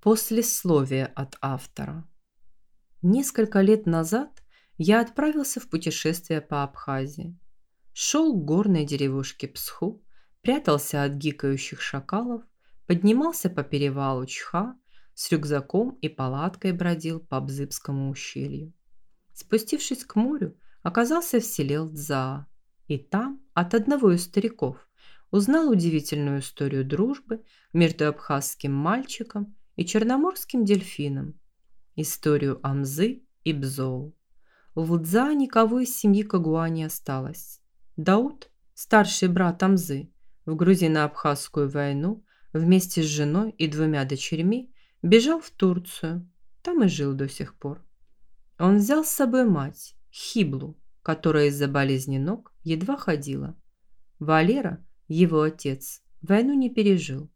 Послесловие от автора. Несколько лет назад я отправился в путешествие по Абхазии. Шел к горной деревушке Псху, прятался от гикающих шакалов, поднимался по перевалу Чха, с рюкзаком и палаткой бродил по Бзыбскому ущелью. Спустившись к морю, оказался в селе Лдзаа, и там от одного из стариков узнал удивительную историю дружбы между абхазским мальчиком и черноморским дельфином, историю Амзы и Бзоу. В Лдза никого из семьи Кагуа не осталось. Дауд, старший брат Амзы, в грузино-абхазскую войну вместе с женой и двумя дочерьми бежал в Турцию, там и жил до сих пор. Он взял с собой мать, Хиблу, которая из-за болезни ног едва ходила. Валера, его отец, войну не пережил.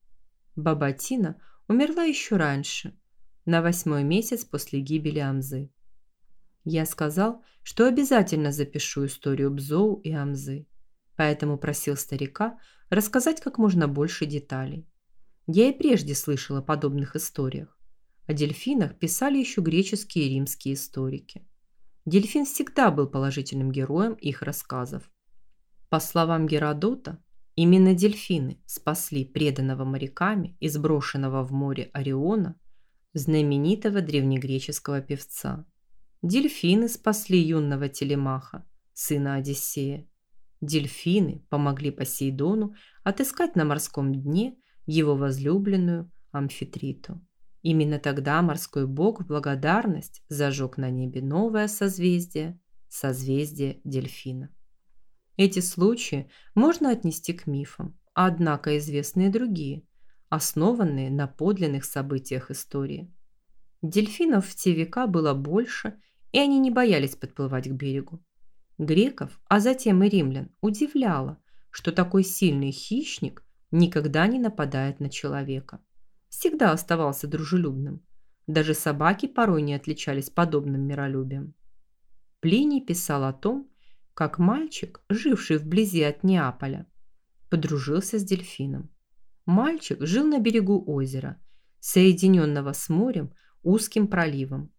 Баба Тина – умерла еще раньше, на восьмой месяц после гибели Амзы. Я сказал, что обязательно запишу историю Бзоу и Амзы, поэтому просил старика рассказать как можно больше деталей. Я и прежде слышала о подобных историях. О дельфинах писали еще греческие и римские историки. Дельфин всегда был положительным героем их рассказов. По словам Геродота, Именно дельфины спасли преданного моряками и сброшенного в море Ориона, знаменитого древнегреческого певца. Дельфины спасли юного Телемаха, сына Одиссея. Дельфины помогли Посейдону отыскать на морском дне его возлюбленную Амфитриту. Именно тогда морской бог в благодарность зажег на небе новое созвездие – созвездие дельфина. Эти случаи можно отнести к мифам, однако известны и другие, основанные на подлинных событиях истории. Дельфинов в те века было больше, и они не боялись подплывать к берегу. Греков, а затем и римлян, удивляло, что такой сильный хищник никогда не нападает на человека. Всегда оставался дружелюбным. Даже собаки порой не отличались подобным миролюбием. Плиний писал о том, как мальчик, живший вблизи от Неаполя, подружился с дельфином. Мальчик жил на берегу озера, соединенного с морем узким проливом.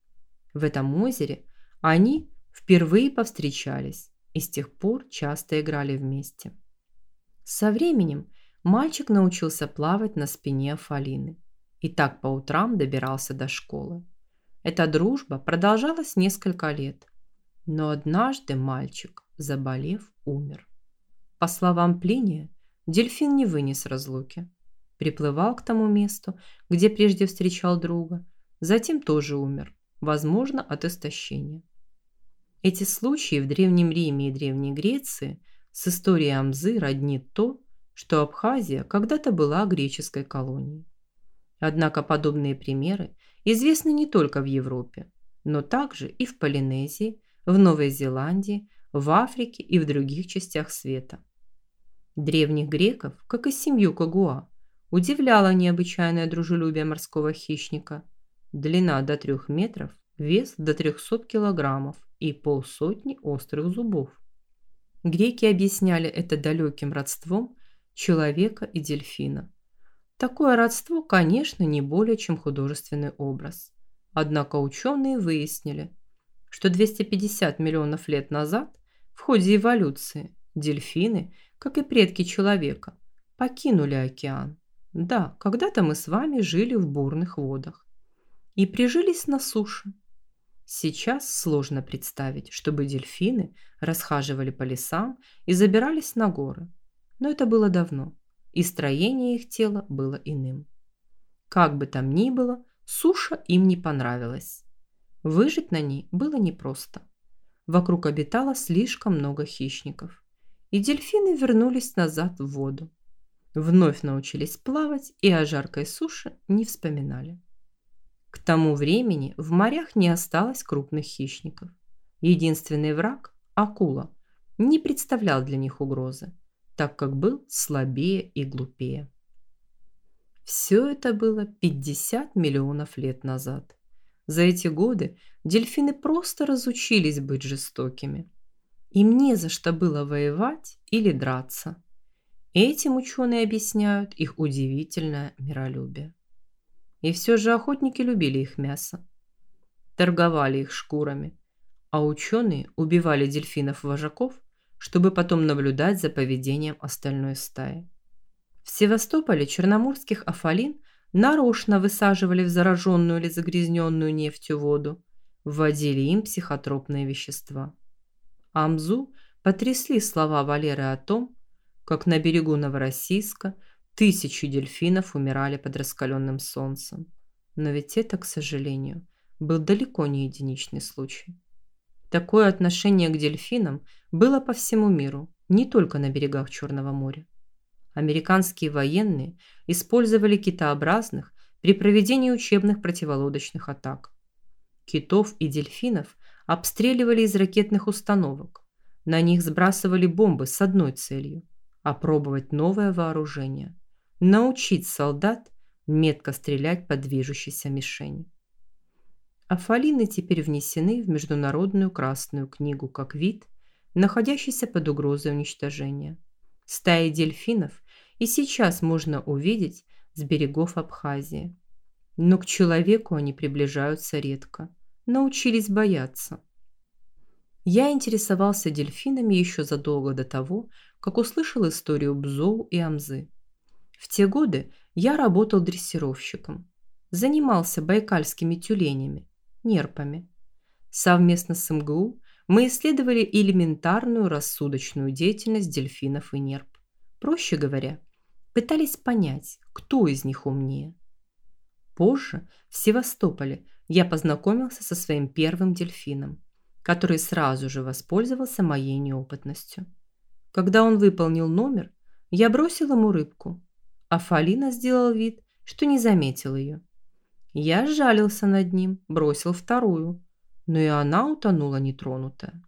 В этом озере они впервые повстречались и с тех пор часто играли вместе. Со временем мальчик научился плавать на спине Афалины и так по утрам добирался до школы. Эта дружба продолжалась несколько лет, но однажды мальчик заболев, умер. По словам Плиния, дельфин не вынес разлуки. Приплывал к тому месту, где прежде встречал друга, затем тоже умер, возможно, от истощения. Эти случаи в Древнем Риме и Древней Греции с историей Амзы роднит то, что Абхазия когда-то была греческой колонией. Однако подобные примеры известны не только в Европе, но также и в Полинезии, в Новой Зеландии, в Африке и в других частях света. Древних греков, как и семью Кагуа, удивляло необычайное дружелюбие морского хищника. Длина до трех метров, вес до 300 килограммов и полсотни острых зубов. Греки объясняли это далеким родством человека и дельфина. Такое родство, конечно, не более чем художественный образ. Однако ученые выяснили, что 250 миллионов лет назад в ходе эволюции дельфины, как и предки человека, покинули океан. Да, когда-то мы с вами жили в бурных водах и прижились на суше. Сейчас сложно представить, чтобы дельфины расхаживали по лесам и забирались на горы. Но это было давно, и строение их тела было иным. Как бы там ни было, суша им не понравилась. Выжить на ней было непросто. Вокруг обитало слишком много хищников. И дельфины вернулись назад в воду. Вновь научились плавать и о жаркой суше не вспоминали. К тому времени в морях не осталось крупных хищников. Единственный враг – акула – не представлял для них угрозы, так как был слабее и глупее. Все это было 50 миллионов лет назад. За эти годы дельфины просто разучились быть жестокими. Им не за что было воевать или драться. Этим ученые объясняют их удивительное миролюбие. И все же охотники любили их мясо. Торговали их шкурами. А ученые убивали дельфинов-вожаков, чтобы потом наблюдать за поведением остальной стаи. В Севастополе черноморских афалин нарочно высаживали в зараженную или загрязненную нефтью воду, вводили им психотропные вещества. Амзу потрясли слова Валеры о том, как на берегу Новороссийска тысячи дельфинов умирали под раскаленным солнцем. Но ведь это, к сожалению, был далеко не единичный случай. Такое отношение к дельфинам было по всему миру, не только на берегах Черного моря. Американские военные использовали китообразных при проведении учебных противолодочных атак. Китов и дельфинов обстреливали из ракетных установок. На них сбрасывали бомбы с одной целью – опробовать новое вооружение, научить солдат метко стрелять по движущейся мишени. Афалины теперь внесены в Международную Красную книгу как вид, находящийся под угрозой уничтожения. Стаи дельфинов и сейчас можно увидеть с берегов Абхазии. Но к человеку они приближаются редко. Научились бояться. Я интересовался дельфинами еще задолго до того, как услышал историю Бзоу и Амзы. В те годы я работал дрессировщиком. Занимался байкальскими тюленями, нерпами. Совместно с МГУ мы исследовали элементарную рассудочную деятельность дельфинов и нерп. Проще говоря, пытались понять, кто из них умнее. Позже, в Севастополе, я познакомился со своим первым дельфином, который сразу же воспользовался моей неопытностью. Когда он выполнил номер, я бросил ему рыбку, а Фалина сделал вид, что не заметил ее. Я сжалился над ним, бросил вторую, но и она утонула нетронутая.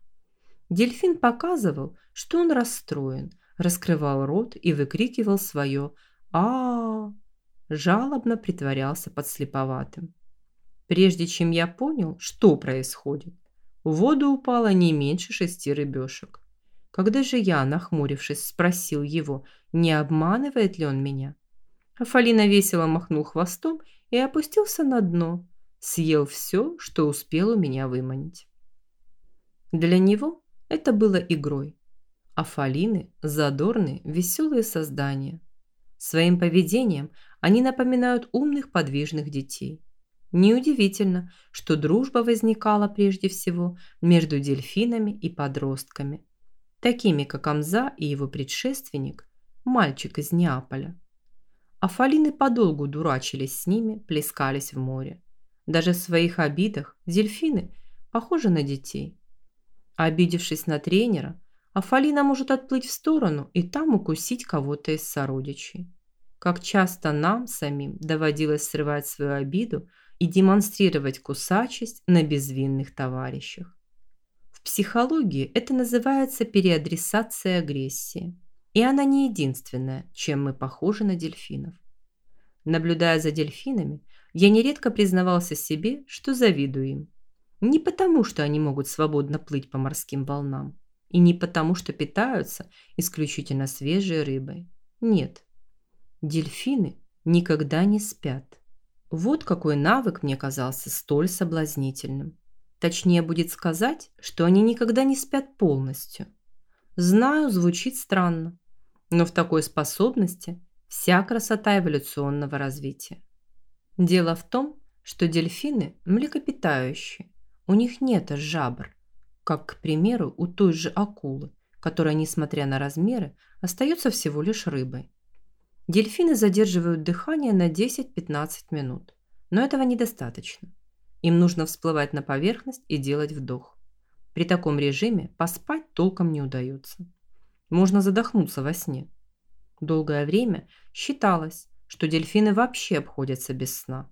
Дельфин показывал, что он расстроен, раскрывал рот и выкрикивал свое а, жалобно притворялся подслеповатым. Прежде чем я понял, что происходит, в воду упало не меньше шести рыбешек. Когда же я, нахмурившись, спросил его, не обманывает ли он меня, Афалина весело махнул хвостом и опустился на дно, съел все, что успел у меня выманить. Для него это было игрой. Афалины – задорные, веселые создания. Своим поведением они напоминают умных подвижных детей. Неудивительно, что дружба возникала прежде всего между дельфинами и подростками, такими как Амза и его предшественник, мальчик из Неаполя. Афалины подолгу дурачились с ними, плескались в море. Даже в своих обидах дельфины похожи на детей. Обидевшись на тренера, Афалина может отплыть в сторону и там укусить кого-то из сородичей. Как часто нам самим доводилось срывать свою обиду и демонстрировать кусачесть на безвинных товарищах. В психологии это называется переадресация агрессии. И она не единственная, чем мы похожи на дельфинов. Наблюдая за дельфинами, я нередко признавался себе, что завидую им. Не потому, что они могут свободно плыть по морским волнам, и не потому, что питаются исключительно свежей рыбой. Нет. Дельфины никогда не спят. Вот какой навык мне казался столь соблазнительным. Точнее будет сказать, что они никогда не спят полностью. Знаю, звучит странно, но в такой способности вся красота эволюционного развития. Дело в том, что дельфины млекопитающие, у них нет жабр, как, к примеру, у той же акулы, которая, несмотря на размеры, остается всего лишь рыбой. Дельфины задерживают дыхание на 10-15 минут, но этого недостаточно. Им нужно всплывать на поверхность и делать вдох. При таком режиме поспать толком не удается. Можно задохнуться во сне. Долгое время считалось, что дельфины вообще обходятся без сна.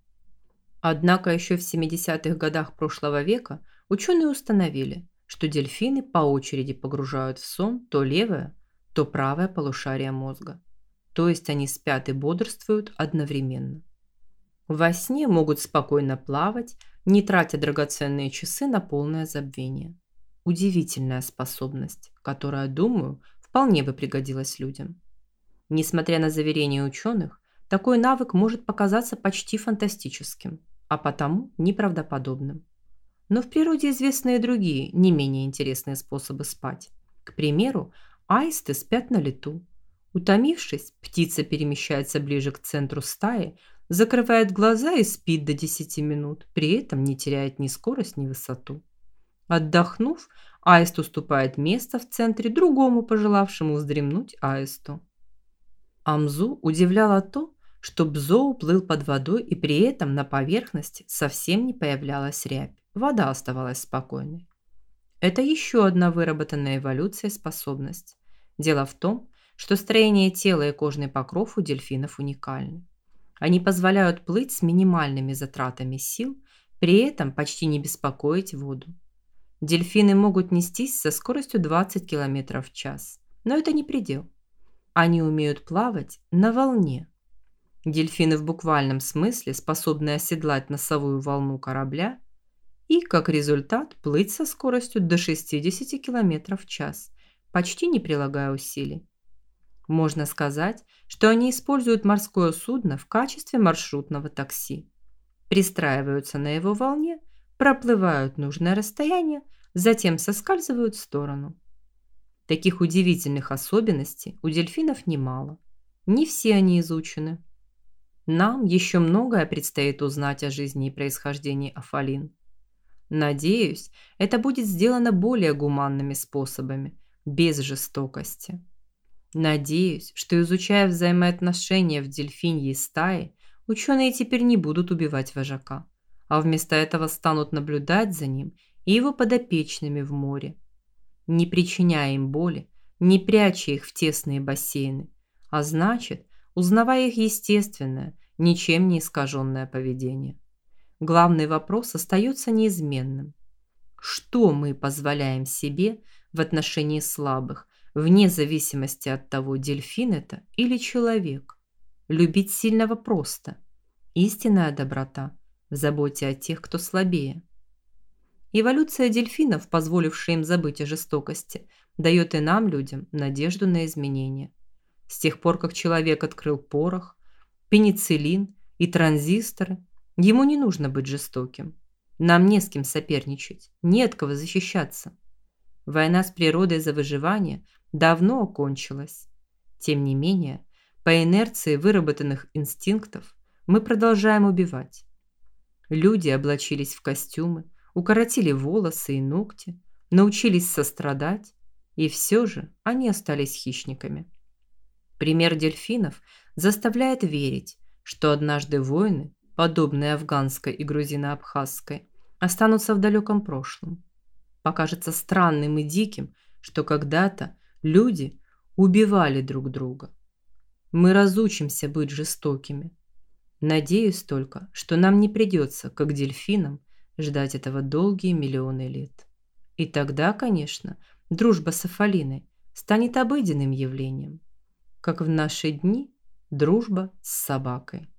Однако еще в 70-х годах прошлого века ученые установили, что дельфины по очереди погружают в сон то левое, то правое полушарие мозга. То есть они спят и бодрствуют одновременно. Во сне могут спокойно плавать, не тратя драгоценные часы на полное забвение. Удивительная способность, которая, думаю, вполне бы пригодилась людям. Несмотря на заверения ученых, такой навык может показаться почти фантастическим, а потому неправдоподобным. Но в природе известны и другие, не менее интересные способы спать. К примеру, аисты спят на лету. Утомившись, птица перемещается ближе к центру стаи, закрывает глаза и спит до 10 минут, при этом не теряет ни скорость, ни высоту. Отдохнув, аист уступает место в центре другому пожелавшему вздремнуть аисту. Амзу удивляло то, что Бзо уплыл под водой и при этом на поверхности совсем не появлялась рябь. Вода оставалась спокойной. Это еще одна выработанная эволюцией способность. Дело в том, что строение тела и кожный покров у дельфинов уникальны. Они позволяют плыть с минимальными затратами сил, при этом почти не беспокоить воду. Дельфины могут нестись со скоростью 20 км в час, но это не предел. Они умеют плавать на волне. Дельфины в буквальном смысле способны оседлать носовую волну корабля и, как результат, плыть со скоростью до 60 км в час, почти не прилагая усилий. Можно сказать, что они используют морское судно в качестве маршрутного такси. Пристраиваются на его волне, проплывают нужное расстояние, затем соскальзывают в сторону. Таких удивительных особенностей у дельфинов немало. Не все они изучены. Нам еще многое предстоит узнать о жизни и происхождении афалин. Надеюсь, это будет сделано более гуманными способами, без жестокости. Надеюсь, что изучая взаимоотношения в дельфиньей стае, ученые теперь не будут убивать вожака, а вместо этого станут наблюдать за ним и его подопечными в море, не причиняя им боли, не пряча их в тесные бассейны, а значит, узнавая их естественное, ничем не искаженное поведение главный вопрос остается неизменным. Что мы позволяем себе в отношении слабых, вне зависимости от того, дельфин это или человек? Любить сильного просто. Истинная доброта в заботе о тех, кто слабее. Эволюция дельфинов, позволившая им забыть о жестокости, дает и нам, людям, надежду на изменения. С тех пор, как человек открыл порох, пенициллин и транзисторы – Ему не нужно быть жестоким. Нам не с кем соперничать, не от кого защищаться. Война с природой за выживание давно окончилась. Тем не менее, по инерции выработанных инстинктов мы продолжаем убивать. Люди облачились в костюмы, укоротили волосы и ногти, научились сострадать, и все же они остались хищниками. Пример дельфинов заставляет верить, что однажды воины подобные афганской и грузино-абхазской, останутся в далеком прошлом. Покажется странным и диким, что когда-то люди убивали друг друга. Мы разучимся быть жестокими. Надеюсь только, что нам не придется, как дельфинам, ждать этого долгие миллионы лет. И тогда, конечно, дружба с Афалиной станет обыденным явлением, как в наши дни дружба с собакой.